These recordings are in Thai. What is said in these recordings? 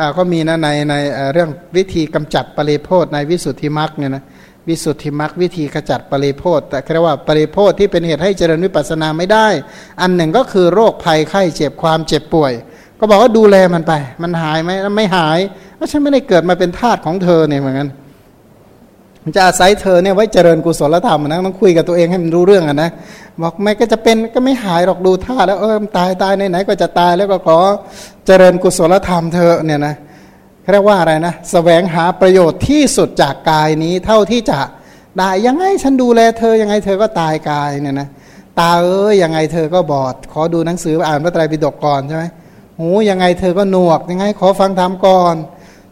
อ่าก็มีนะในในเรื่องวิธีกำจัดปริโพธในวิสุทธิมรรคเนี่ยนะวิสุทธิมรรควิธีขจัดปริโพธแต่เรียกว่าปริโพธที่เป็นเหตุให้เจริญวิปัสสนาไม่ได้ อันหนึ่งก็คือโรคภัยไข้เจ็บความเจ็บป่วย ก็บอกว่าดูแลมันไป มันหายไหมไม่หายก็ฉันไม่ได้เกิดมาเป็นทาสของเธอเนี่ยเหมือนกัน จะอาศัยเธอเนี่ยไว้เจริญกุศลธรรมนะต้องคุยกับตัวเองให้มันรู้เรื่องอะนะบอกไม่ก็จะเป็นก็ไม่หายหรอกดูท่าแล้วเออตายตายไหนๆก็จะตายแล้วก็ขอเจริญกุศลธรรมเธอเนี่ยนะเรียกว่าอะไรนะสแสวงหาประโยชน์ที่สุดจากกายนี้เท่าที่จะได้ยังไงฉันดูแลเธอยังไงเธอก็ตายกายเนี่ยนะตาเอ้ยยังไงเธอก็บอด ขอดูหนังสืออ่านพระไตรปิฎกก่อนใช่ไหมหูยังไงเธอก็หนวกยังไงขอฟังธรรมก่อน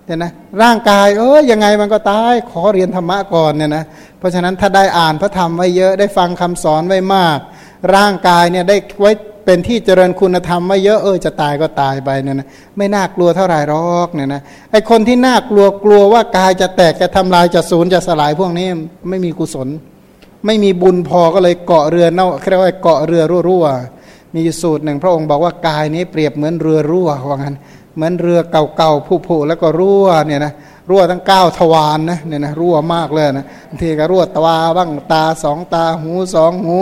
เนี่ยนะร่างกายเออยังไงมันก็ตายขอเรียนธรรมะก่อนเนี่ยนะเพราะฉะนั้นถ้าได้อ่านพระธรรมไว้เยอะได้ฟังคำสอนไว้มาก ร่างกายเนี่ยได้ไว้เป็นที่เจริญคุณธรรมไว้เยอะเออจะตายก็ตายไปเนี่ยนะไม่น่ากลัวเท่าไหร่หรอกเนี่ยนะไอคนที่น่ากลัวกลัวว่ากายจะแตกจะทำลายจะสูญจะสลายพวกนี้ไม่มีกุศล ไม่มีบุญพอก็เลยเกาะเรือเน่าเรียกว่าเกาะเรือรั่วๆมีสูตรหนึ่งพระองค์บอกว่ากายนี้เปรียบเหมือนเรือรั่วว่างั้น เหมือนเรือเก่าๆผุๆแล้วก็รั่วเนี่ยนะรั่วทั้งเก้าทวารนนะเนี่ยนะรั่วมากเลยนะบางทีก็รั่วตาบ้างตาสองตาหูสองหู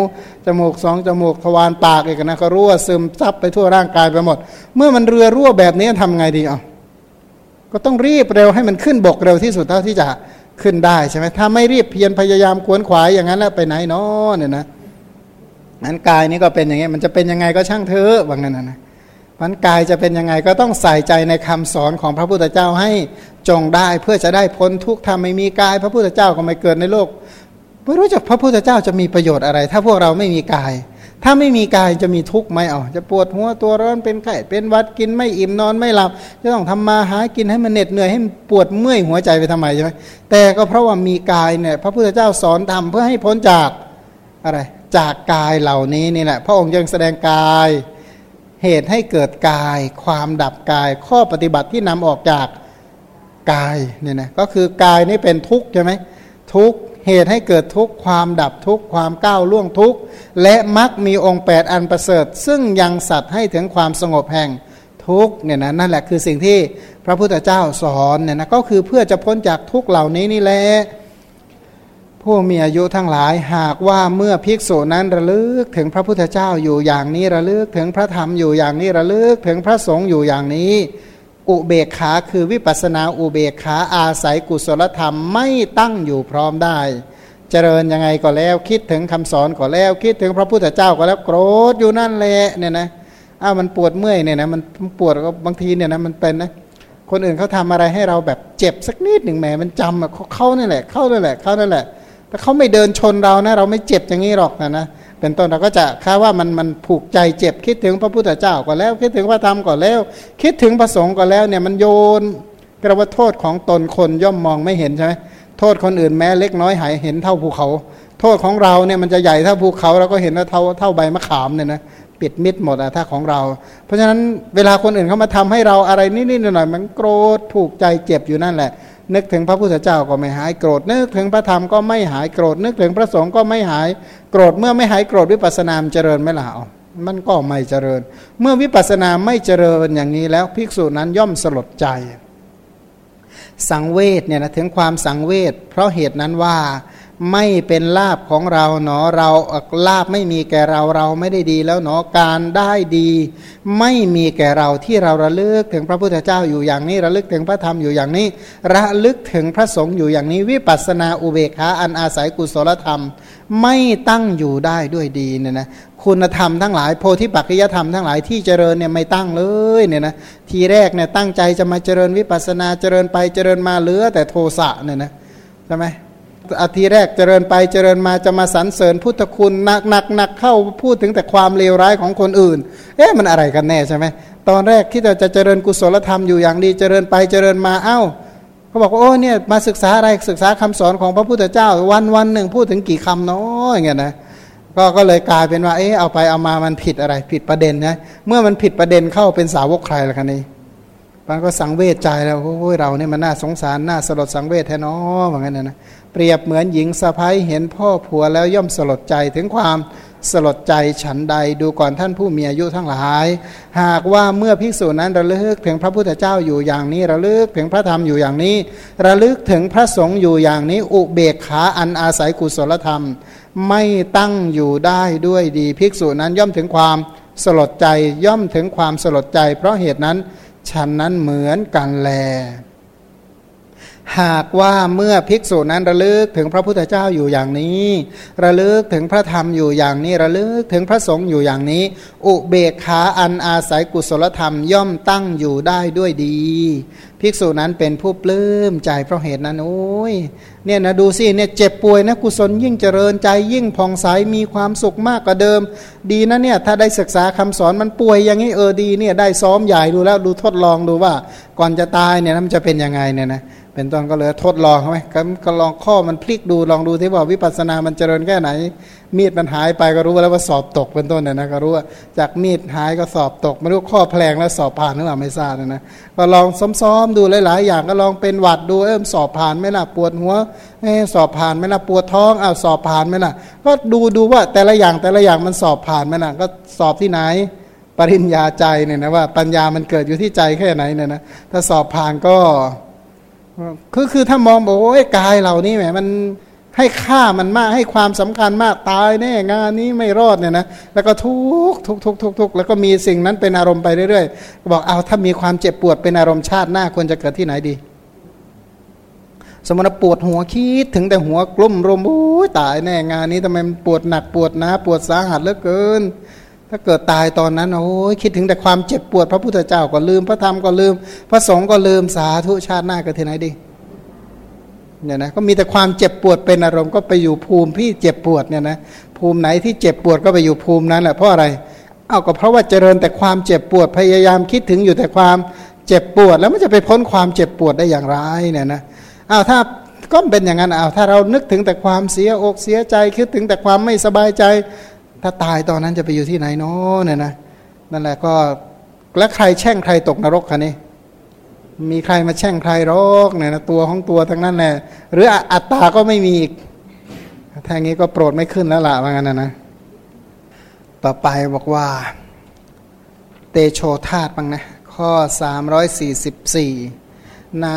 จมูกสองจมูกทวารปากอีกนะก็รั่วซึมซับไปทั่วร่างกายไปหมด เมื่อมันเรือรั่วแบบนี้ทำไงดีอะก็ต้องรีบเร็วให้มันขึ้นบกเร็วที่สุดเท่าที่จะขึ้นได้ใช่ไหมถ้าไม่รีบเพียรพยายามขวนขวายอย่างนั้นแล้วไปไหนเนาะเนี่ยนะนั้นกายนี้ก็เป็นอย่างนี้ยมันจะเป็นยังไงก็ช่างเถอะว่างั้นนะ มันกายจะเป็นยังไงก็ต้องใส่ใจในคำสอนของพระพุทธเจ้าให้จงได้เพื่อจะได้พ้นทุกข์ถ้าไม่มีกาย พระพุทธเจ้าก็ไม่เกิดในโลกไม่รู้จักพระพุทธเจ้าจะมีประโยชน์อะไร ถ้าพวกเราไม่มีกาย ถ้าไม่มีกายจะมีทุกข์ไหมอ๋อจะปวดหัวตัวร้อนเป็นไข้เป็นวัดกินไม่อิ่มนอนไม่หลับ จะต้องทำมาหากินให้มันเหน็ดเหนื่อยให้ปวดเมื่อยหัวใจไปทำไมใช่ไหมแต่ก็เพราะว่ามีกายเนี่ยพระพุทธเจ้าสอนทำเพื่อให้พ้นจากอะไรจากกายเหล่านี้นี่แหละพระองค์ยังแสดงกาย เหตุให้เกิดกาย ความดับกาย ข้อปฏิบัติที่นำออกจากกายเนี่ยนะก็คือกายนี่เป็นทุกข์ใช่ไหมทุกข์เหตุให้เกิดทุกข์ความดับทุกข์ความก้าวล่วงทุกข์และมักมีองค์ 8 อันประเสริฐ ซึ่งยังสัตว์ให้ถึงความสงบแห่งทุกข์เนี่ยนะนั่นแหละคือสิ่งที่พระพุทธเจ้าสอนเนี่ยนะก็คือเพื่อจะพ้นจากทุกข์เหล่านี้นี่แหละ ผู้มีอายุทั้งหลายหากว่าเมื่อภิกษุนั้นระลึกถึงพระพุทธเจ้าอยู่อย่างนี้ระลึกถึงพระธรรมอยู่อย่างนี้ระลึกถึงพระสงฆ์อยู่อย่างนี้ อุเบกขาคือวิปัสนาอุเบกขาอาศัยกุศลธรรมไม่ตั้งอยู่พร้อมได้ เจริญยังไงก็แล้วคิดถึงคำสอนก็แล้ว คิดถึงพระพุทธเจ้าก็แล้วโกรธอยู่นั่นแหละเนี่ยนะอ้ามันปวดเมื่อยเนี่ยนะมันปวดก็บางทีเนี่ยนะมันเป็นนะคนอื่นเขาทำอะไรให้เราแบบเจ็บสักนิดหนึ่งแหมมันจำอะเขาเนี่ยแหละเข้านั่นแหละเข้านั่นแหละ แต่เขาไม่เดินชนเรานะ เราไม่เจ็บอย่างนี้หรอกนะนะเป็นต้นเราก็จะค่าว่ามันมันผูกใจเจ็บคิดถึงพระพุทธเจ้าก็แล้ว คิดถึงพระธรรมก็แล้ว คิดถึงพระสงฆ์ก็แล้วเนี่ยมันโยนกระว่าโทษของตนคนย่อมมองไม่เห็นใช่ไหมโทษคนอื่นแม้เล็กน้อยหายเห็นเท่าภูเขา โทษของเราเนี่ยมันจะใหญ่เท่าภูเขาเราก็เห็นว่าเท่าเท่าใบมะขามเนี่ยนะปิดมิดหมดอะถ้าของเรา เพราะฉะนั้นเวลาคนอื่นเขามาทำให้เราอะไรนิดๆหน่อยๆมันโกรธผูกใจเจ็บอยู่นั่นแหละ นึกถึงพระพุทธเจ้าก็ไม่หายโกรธ นึกถึงพระธรรมก็ไม่หายโกรธ นึกถึงพระสงฆ์ก็ไม่หายโกรธ เมื่อไม่หายโกรธวิปัสสนามเจริญไม่ล่ะมันก็ไม่เจริญ เมื่อวิปัสสนาไม่เจริญอย่างนี้แล้วภิกษุนั้นย่อมสลดใจ สังเวชเนี่ยนะถึงความสังเวชเพราะเหตุนั้นว่า ไม่เป็นลาบของเราเนาะเราลาบไม่มีแก่เราเราไม่ได้ดีแล้วเนาะการได้ดี ไม่มีแก่เราที่เราระลึกถึงพระพุทธเจ้าอยู่อย่างนี้ระลึกถึงพระธรรมอยู่อย่างนี้ ระลึกถึงพระสงฆ์อยู่อย่างนี้ วิปัสสนาอุเบกขาอันอาศัยกุศลธรรม ไม่ตั้งอยู่ได้ด้วยดีเนี่ยนะคุณธรรมทั้งหลายโพธิปัจจยธรรมทั้งหลายที่เจริญเนี่ยไม่ตั้งเลยเนี่ยนะทีแรกเนี่ยตั้งใจจะมาเจริญวิปัสนาเจริญไปเจริญมาเหลือแต่โทสะเนี่ยนะใช่ไหม อาทีแรกเจริญไปเจริญมาจะมาสรรเสริญพุทธคุณหนักหนักหนักเข้าพูดถึงแต่ความเลวร้ายของคนอื่น เอ๊ะมันอะไรกันแน่ใช่ไหมตอนแรกที่เราจะเจริญกุศลธรรมอยู่อย่างดีเจริญไปเจริญมาเอ้าเขาบอกว่าโอ้เนี่ยมาศึกษาอะไรศึกษาคำสอนของพระพุทธเจ้าวันวันหนึ่งพูดถึงกี่คำเนาะอย่างเงี้ยนะก็ก็เลยกลายเป็นว่าเอ๊ะเอาไปเอามามันผิดอะไรผิดประเด็นนะเมื่อมันผิดประเด็นเข้าเป็นสาวกใครล่ะคันนี้ มันก็สังเวชใจแล้วโอ้ยเราเนี่ยมันน่าสงสารน่าสลดสังเวชแท้นาะเหมือนกันนะเปรียบเหมือนหญิงสะพ้ยเห็นพ่อผัวแล้วย่อมสลดใจถึงความสลดใจฉันใดดูก่อนท่านผู้มีอายุทั้งหลาย หากว่าเมื่อภิกษุนั้นระลึกถึงพระพุทธเจ้าอยู่อย่างนี้ ระลึกถึงพระธรรมอยู่อย่างนี้ ระลึกถึงพระสงฆ์อยู่อย่างนี้ อุเบกขาอันอาศัยกุศลธรรม ไม่ตั้งอยู่ได้ด้วยดีภิกษุนั้นย่อมถึงความสลดใจย่อมถึงความสลดใจ เพราะเหตุนั้น ฉันนั้นเหมือนกันแล หากว่าเมื่อภิกษุนั้นระลึกถึงพระพุทธเจ้าอยู่อย่างนี้ ระลึกถึงพระธรรมอยู่อย่างนี้ ระลึกถึงพระสงฆ์อยู่อย่างนี้ อุเบกขาอันอาศัยกุศลธรรมย่อมตั้งอยู่ได้ด้วยดี ภิกษุนั้นเป็นผู้ปลื้มใจเพราะเหตุนั้นโอ้ยเนี่ยนะดูสิเนี่ยเจ็บป่วยนะกุศลยิ่งเจริญใจยิ่งผ่องใสมีความสุขมากกว่าเดิม ดีนะเนี่ยถ้าได้ศึกษาคำสอนมันป่วยอย่างนี้เออดีเนี่ยได้ซ้อมใหญ่ดูแล้วดูทดลองดูว่า ก่อนจะตายเนี่ยมันจะเป็นยังไงเนี่ยนะ เป็นต้นก็เลยทดลองไหมก็ลองข้อมันพลิกดูลองดูที่ว่าวิปัสสนามันเจริญแค่ไหน มีดมันหายไปก็รู้แล้วว่าสอบตกเป็นต้นเนี่ยนะก็รู้ว่าจากมีดหายก็สอบตกไม่รู้ข้อแพลงแล้วสอบผ่านหรือเปล่าไม่ทราบนะนะก็ลองซ้อมๆดูหลายๆอย่างก็ลองเป็นหวัดดูเออสอบผ่านไหมล่ะปวดหัวเออสอบผ่านไหมล่ะปวดท้องอ้าวสอบผ่านไหมล่ะ ก็ดูดูว่าแต่ละอย่างแต่ละอย่างมันสอบผ่านไหมล่ะก็สอบที่ไหนปริญญาใจเนี่ยนะว่าปัญญามันเกิดอยู่ที่ใจแค่ไหนเนี่ยนะถ้าสอบผ่านก็ คือคือถ้ามองบอกว่ากายเหล่านี้แหมมันให้ค่ามันมากให้ความสำคัญมากตายแน่งานนี้ไม่รอดเนี่ยนะแล้วก็ทุกทุกทุกทุกทุกแล้วก็มีสิ่งนั้นเป็นอารมณ์ไปเรื่อยๆบอกเอาถ้ามีความเจ็บปวดเป็นอารมณ์ชาติหน้าควรจะเกิดที่ไหนดี สมมติปวดหัวคิดถึงแต่หัวกลุ่มรมโอ้ยตายแน่งานนี้ทำไมมันปวดหนักปวดนะ ปวดสาหัสเหลือเกิน ถ้าเกิดตายตอนนั้นโอ้ยคิดถึงแต่ความเจ็บปวด พระพุทธเจ้าก็ลืม พระธรรมก็ลืม พระสงฆ์ก็ลืมสาธุชาติหน้าก็เทไหนดีเนี่ยนะก็มีแต่ความเจ็บปวดเป็นอารมณ์ก็ไปอยู่ภูมิที่เจ็บปวดเนี่ยนะภูมิไหนที่เจ็บปวดก็ไปอยู่ภูมินั้นแหละเพราะอะไรเอาก็เพราะว่าเจริญแต่ความเจ็บปวดพยายามคิดถึงอยู่แต่ความเจ็บปวดแล้วมันจะไปพ้นความเจ็บปวดได้อย่างไรเนี่ยนะอ้าวถ้าก็เป็นอย่างนั้นอ้าวถ้าเรานึกถึงแต่ความเสียอกเสียใจคิดถึงแต่ความไม่สบายใจ ถ้าตายตอนนั้นจะไปอยู่ที่ไหนเนาะเนี่ยนะนั่นแหละก็แล้วใครแช่งใครตกนรกคะนี่มีใครมาแช่งใครรอกเนี่ยนะตัวของตัวทั้งนั้นแหละหรืออัตตาก็ไม่มีอีกถ้างี้ก็โปรดไม่ขึ้นแล้วล่ะว่างั้นนะนะต่อไปบอกว่า เตโชธาตบ้างนะ ข้อ 344 หน้า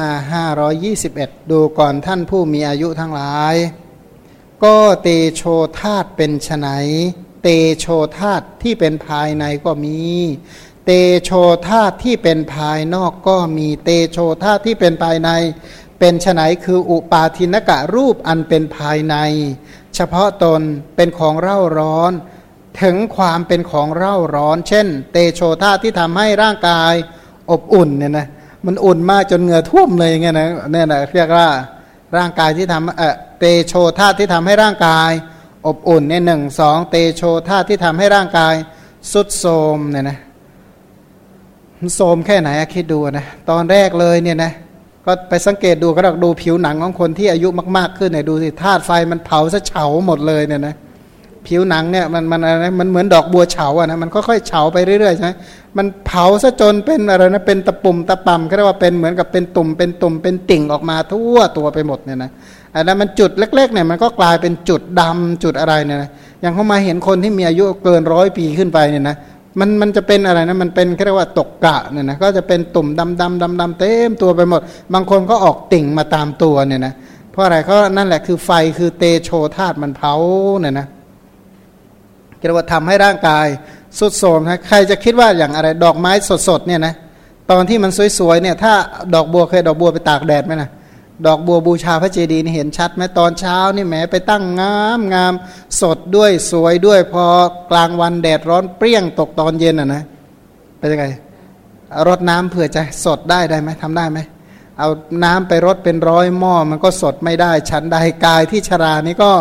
521 ดูก่อนท่านผู้มีอายุทั้งหลาย ก็เตโชธาตเป็นไฉน เตโชธาตที่เป็นภายในก็มี เตโชธาตที่เป็นภายนอกก็มีเตโชธาตที่เป็นภายใน เป็นไนคืออุปาทินกะรูปอันเป็นภายใน เฉพาะตนเป็นของเร่าร้อน ถึงความเป็นของเร่าร้อน เช่น เตโชธาตที่ทำให้ร่างกายอบอุ่นเนี่ยนะมันอุ่นมากจนเหงื่อท่วมเลยไงนะเนี่ยนะเรียกว่าร่างกายที่ทำเออเตโชธาตที่ทำให้ร่างกาย อบอุ่นเนี่ยหนึ่งสองเตโชธาตุที่ทำให้ร่างกายสุดโทมเนี่ยนะโทมแค่ไหนคิดดูนะตอนแรกเลยเนี่ยนะก็ไปสังเกตดูก็ดูผิวหนังของคนที่อายุมาก ๆ ขึ้นเนี่ยดูสิธาตุไฟมันเผาซะเฉาหมดเลยเนี่ยนะผิวหนังเนี่ยมันมันอะไรมันเหมือนดอกบัวเฉาอะนะมันค่อยๆเฉาไปเรื่อยๆใช่ไหมมันเผาซะจนเป็นอะไรนะเป็นตะปุ่มตะป่ำก็เรียกว่าเป็นเหมือนกับเป็นตุ่มเป็นตุ่มเป็นติ่งออกมาทั่วตัวไปหมดเนี่ยนะ อันนั้นมันจุดเล็กๆเนี่ยมันก็กลายเป็นจุดดำจุดอะไรเนี่ยนะอย่างเขามาเห็นคนที่มีอายุเกินร้อยปีขึ้นไปเนี่ยนะมันมันจะเป็นอะไรนะมันเป็นเรียกว่าตกกะเนี่ยนะก็จะเป็นตุ่มดำดำดำดำเต็มตัวไปหมด บางคนก็ออกติ่งมาตามตัวเนี่ยนะเพราะอะไรเขานั่นแหละคือไฟคือเตโชธาตมันเผาเนี่ยนะเรียกว่าทำให้ร่างกายสุดโทมนะใครจะคิดว่าอย่างอะไรดอกไม้สดๆเนี่ยนะตอนที่มันสวยๆเนี่ยถ้าดอกบัวเคยดอกบัวไปตากแดดไหมนะ ดอกบัวบูชาพระเจดีย์นี่เห็นชัดไหมตอนเช้านี่แหมไปตั้งงามงามสดด้วยสวยด้วยพอกลางวันแดดร้อนเปรี้ยงตกตอนเย็นอะนะเป็นยังไงรดน้ำเผื่อจะสดได้ได้ไหมทำได้ไหมเอาน้ำไปรดเป็นร้อยหม้อมันก็สดไม่ได้ชั้นใดกายที่ชรานี่ก็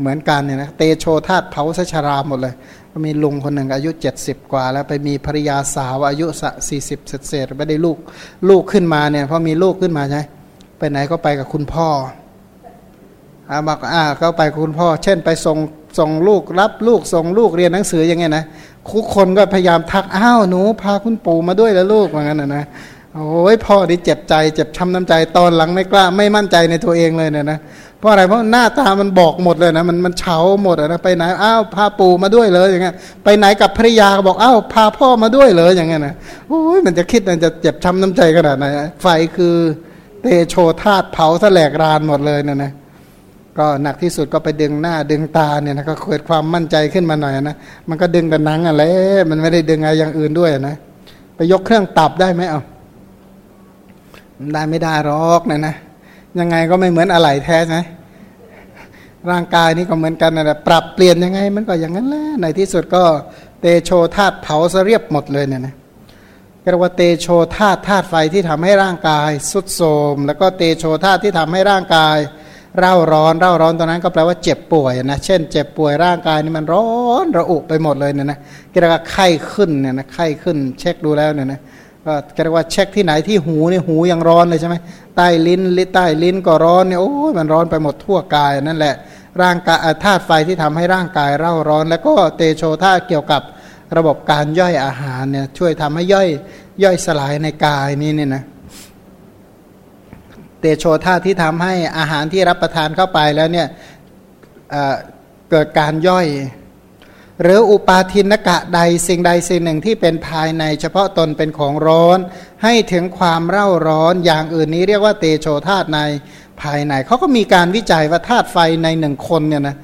เหมือนกันเนี่ยนะเตโชธาตเผาสชราหมดเลย ก็มีลุงคนหนึ่งอายุ 70 กว่า แล้วไปมีภรรยาสาวอายุสี่สิบเศษไม่ได้ลูกลูกขึ้นมาเนี่ยพอมีลูกขึ้นมาใช่ ไปไหนก็ไปกับคุณพ่ออาบอกอ่าก็ไปกับคุณพ่อ เช่น ไปส่งส่งลูกรับลูกส่งลูกเรียนหนังสืออย่างเงี้ยนะคุกคนก็พยายามทักอ้าวหนูพาคุณปู่มาด้วยแล้วลูกว่างั้นนะนะโอ้ยพ่อที่เจ็บใจ เจ็บช้ำน้ำใจตอนหลังไม่กล้า ไม่มั่นใจในตัวเองเลยเนี่ยนะเพราะอะไรเพราะหน้าตามันบอกหมดเลยนะมันมันเฉาหมดนะไปไหนอ้าวพาปู่มาด้วยเลยอย่างเงี้ยไปไหนกับภรรยาก็บอกอ้าวพาพ่อมาด้วยเลยอย่างเงี้ยนะโอ้ยมันจะคิดมันจะเจ็บช้าน้ำใจขนาดไหนไฟคือ ตโชธาตเผาแสลกรานหมดเลยเนะนะก็หนักที่สุดก็ไปดึงหน้าดึงตาเนี่ยนะก็เกิดความมั่นใจขึ้นมาหน่อยนะมันก็ดึงแต่หนังอะไรมันไม่ได้ดึงอะไรอย่างอื่นด้วยนะไปยกเครื่องตับได้ไหมเอาได้ไม่ได้หรอกนะนะยังไงก็ไม่เหมือนอะไหล่แท้ใช่ร่างกายนี่ก็เหมือนกันนะปรับเปลี่ยนยังไง มันก็อย่างนั้นแหละในที่สุดก็เตโชธาตุเผาเสเรียบหมดเลยเนี่ยนะ เรียกว่าเตโชธาตุธาตุไฟที่ทำให้ร่างกายสุดโทมแล้วก็เตโชธาตุที่ทำให้ร่างกาย เร่าร้อนเร่าร้อนตอนนั้นก็แปลว่าเจ็บป่วยนะเช่น เจ็บป่วยร่างกายนี่มันร้อนระอุไปหมดเลยเนี่ยนะเรียกว่าไข้ขึ้นเนี่ยนะไข้ขึ้น เช็คดูแล้วเนี่ยนะก็เรียกว่าเช็คที่ไหนที่หูนี่หูยังร้อนเลยใช่ไหมใต้ลิ้นลิใต้ลิ้นก็ร้อนเนี่ยโอ้ยมันร้อนไปหมดทั่วกายนั่นแหละร่างกายธาตุไฟที่ทำให้ร่างกายเร่าร้อน แล้วก็เตโชธาตุเกี่ยวกับ ระบบการย่อยอาหารเนี่ยช่วยทำให้ย่อยย่อยสลายในกายนี้เนี่ยนะเตโชธาที่ทำให้อาหารที่รับประทานเข้าไปแล้วเนี่ยเเกิดการย่อย หรืออุปาทินกะใดสิ่งใดสิ่งหนึ่งที่เป็นภายในเฉพาะตนเป็นของร้อน ให้ถึงความเร่าร้อนอย่างอื่นนี้เรียกว่าเตโชธาตในภายในเขาก็มีการวิจัยว่าธาตุไฟในหนึ่งคนเนี่ยนะ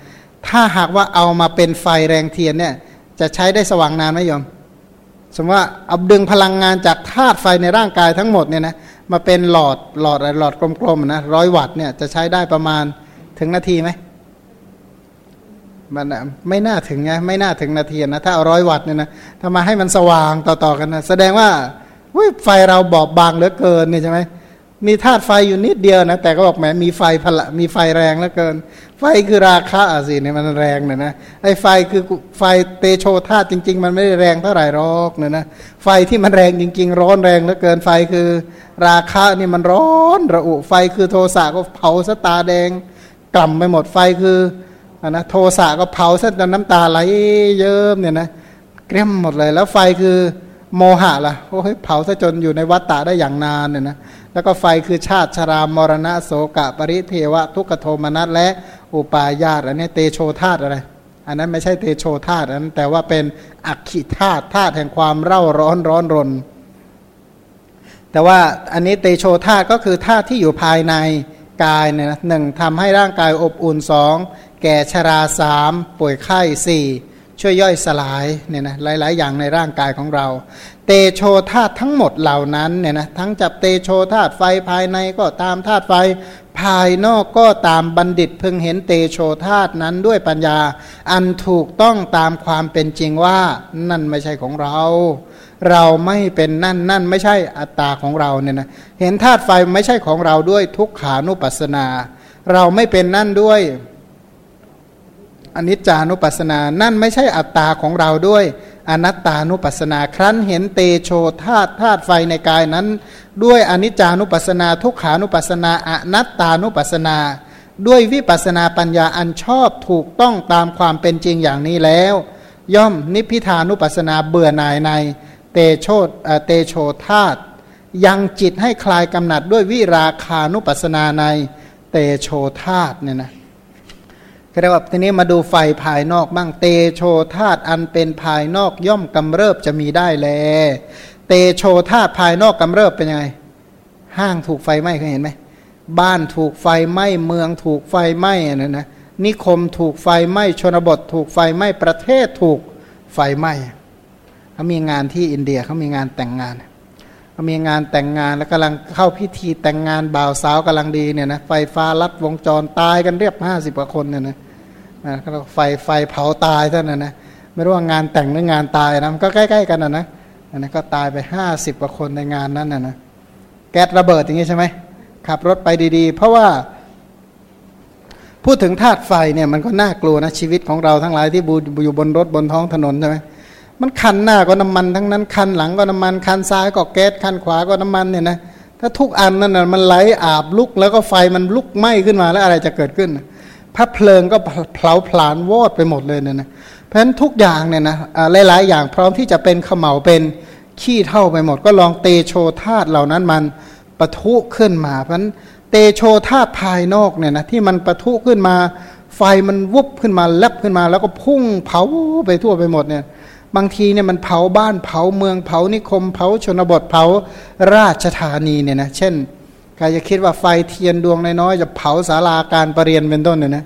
ถ้าหากว่าเอามาเป็นไฟแรงเทียนเนี่ย จะใช้ได้สว่างนานไหมโยม สมมติว่าเอาดึงพลังงานจากธาตุไฟในร่างกายทั้งหมดเนี่ยนะมาเป็นหลอดหลอดอะไรหลอดกลมๆนะร้อยวัตต์เนี่ยจะใช้ได้ประมาณถึงนาทีไหมมันไม่น่าถึงไงไม่น่าถึงนาทีนะถ้าเอาร้อยวัตต์เนี่ยนะถ้ามาให้มันสว่างต่อๆกันนะแสดงว่าไฟเราบอบบางเหลือเกินเนี่ยใช่ไหม มีธาตุไฟอยู่นิดเดียวนะ แต่ก็บอกแหมมีไฟพละมีไฟแรงเหลือเกิน ไฟคือราคะสิเนี่ยมันแรงเนี่ยนะไอ้ไฟคือไฟเตโชธาตุจริง ๆ มันไม่ได้แรงเท่าไหร่หรอกเนี่ยนะไฟที่มันแรงจริง ๆ ร้อนแรงเหลือเกินไฟคือราคะนี่มันร้อนระอุไฟคือโทสะก็เผาสตาแดงกล่ำไปหมดไฟคืออนะโทสะก็เผาซะจนน้ำตาไหลเยิ้มเนี่ยนะเกลี้ยมหมดเลยแล้วไฟคือโมหะล่ะโอ้ยเผาซะจนอยู่ในวัฏฏะได้อย่างนานเนี่ยนะ แล้วก็ไฟคือชาติชรามรณะโสกะ ปริเทวะ ทุกขโทมนัสและอุปาญาตอันนี้เตโชธาตอะไร อันนั้นไม่ใช่เตโชธาตอันนั้น แต่ว่าเป็นอักขิธาตธาตุแห่งความเร่าร้อนร้อนรน แต่ว่าอันนี้เตโชธาตก็คือธาตุที่อยู่ภายในกายเนี่ยนะหนึ่งทำให้ร่างกายอบอุ่นสองแก่ชราสามป่วยไข้สี่ช่วยย่อยสลายเนี่ยนะหลาย ๆ อย่างในร่างกายของเรา เตโชธาตุทั้งหมดเหล่านั้นเนี่ยนะทั้งจับเตโชธาตุไฟภายในก็ตามธาตุไฟ ภายนอกก็ตามบัณฑิตพึงเห็นเตโชธาตุนั้นด้วยปัญญา อันถูกต้องตามความเป็นจริงว่า นั่นไม่ใช่ของเรา เราไม่เป็นนั่นนั่นไม่ใช่อัตตาของเราเนี่ยนะเห็นธาตุไฟไม่ใช่ของเราด้วยทุกขานุปัสนา เราไม่เป็นนั่นด้วยอนิจจานุปัสสนา นั่นไม่ใช่อัตตาของเราด้วย อนัตตานุปัสสนา ครั้นเห็นเตโชธาตุธาตุไฟในกายนั้น ด้วยอนิจจานุปัสสนาทุกขานุปัสสนา อนัตตานุปัสสนา ด้วยวิปัสนาปัญญาอันชอบถูกต้องตามความเป็นจริงอย่างนี้แล้ว ย่อมนิพิทานุปัสสนาเบื่อหน่ายใน เตโชเตโชธาตุยังจิตให้คลายกำหนัดด้วยวิราคานุปัสนาในเตโชธาตุเนี่ยนะ เรียกว่าทีนี้มาดูไฟภายนอกบ้างเตโชธาตอันเป็นภายนอกย่อมกำเริบจะมีได้แล เตโชธาตภายนอกกำเริบเป็นยังไง ห้างถูกไฟไหม้เคยเห็นไหมบ้านถูกไฟไหม้เมืองถูกไฟไหม้นะนะนิคมถูกไฟไหม้ชนบท ถูกไฟไหม้ประเทศถูกไฟไหม้เขามีงานที่อินเดียเขามีงานแต่งงานเขามีงานแต่งงานแล้วกำลังเข้าพิธีแต่งงานบ่าวสาวกำลังดีเนี่ยนะไฟฟ้าลัดวงจรตายกันเรียบห้าสิบกว่าคนเนี่ยนะ นะก็ไฟไฟเผาตายท่านนะนะไม่รู้ว่างานแต่งหรืองานตายนะมันก็ใกล้ ๆ กันนะนะนะก็ตายไปห้าสิบกว่าคนในงานนั้นนะนะแก๊สระเบิดอย่างนี้ใช่ไหมขับรถไปดีๆ เพราะว่า พูดถึงธาตุไฟเนี่ยมันก็น่ากลัวนะชีวิตของเราทั้งหลายที่อยู่บนรถบนท้องถนนใช่ไหมมันคันหน้าก็น้ำมันทั้งนั้นคันหลังก็น้ำมันคันซ้ายก็แก๊สคันขวาก็น้ำมันเนี่ยนะถ้าทุกอันนั่นนะมันไหลอาบลุกแล้วก็ไฟมันลุกไหม้ขึ้นมาแล้วอะไรจะเกิดขึ้น พระเพลิงก็เผาผลาญวอดไปหมดเลยเนี่ยนะเพราะฉะนั้นทุกอย่างเนี่ยนะหลายๆ อย่างพร้อมที่จะเป็นขมเหลาเป็นขี้เท่าไปหมด ก็ลองเตโชธาตเหล่านั้นมันปะทุขึ้นมาเพราะฉะนั้นเตโชธาตุภายนอกเนี่ยนะที่มันประทุขึ้นมา ไฟมันวุบขึ้นมาแลบขึ้นมา แล้วก็พุ่งเผาไปทั่วไปหมดเนี่ยบางทีเนี่ยมันเผาบ้านเผาเมืองเผานิคมเผาชนบทเผาราชธานีเนี่ยนะเช่น ใครจะคิดว่าไฟเทียนดวงน้อยๆจะเผาศาลาการประเรียนเป็นต้นเนี่ยนะ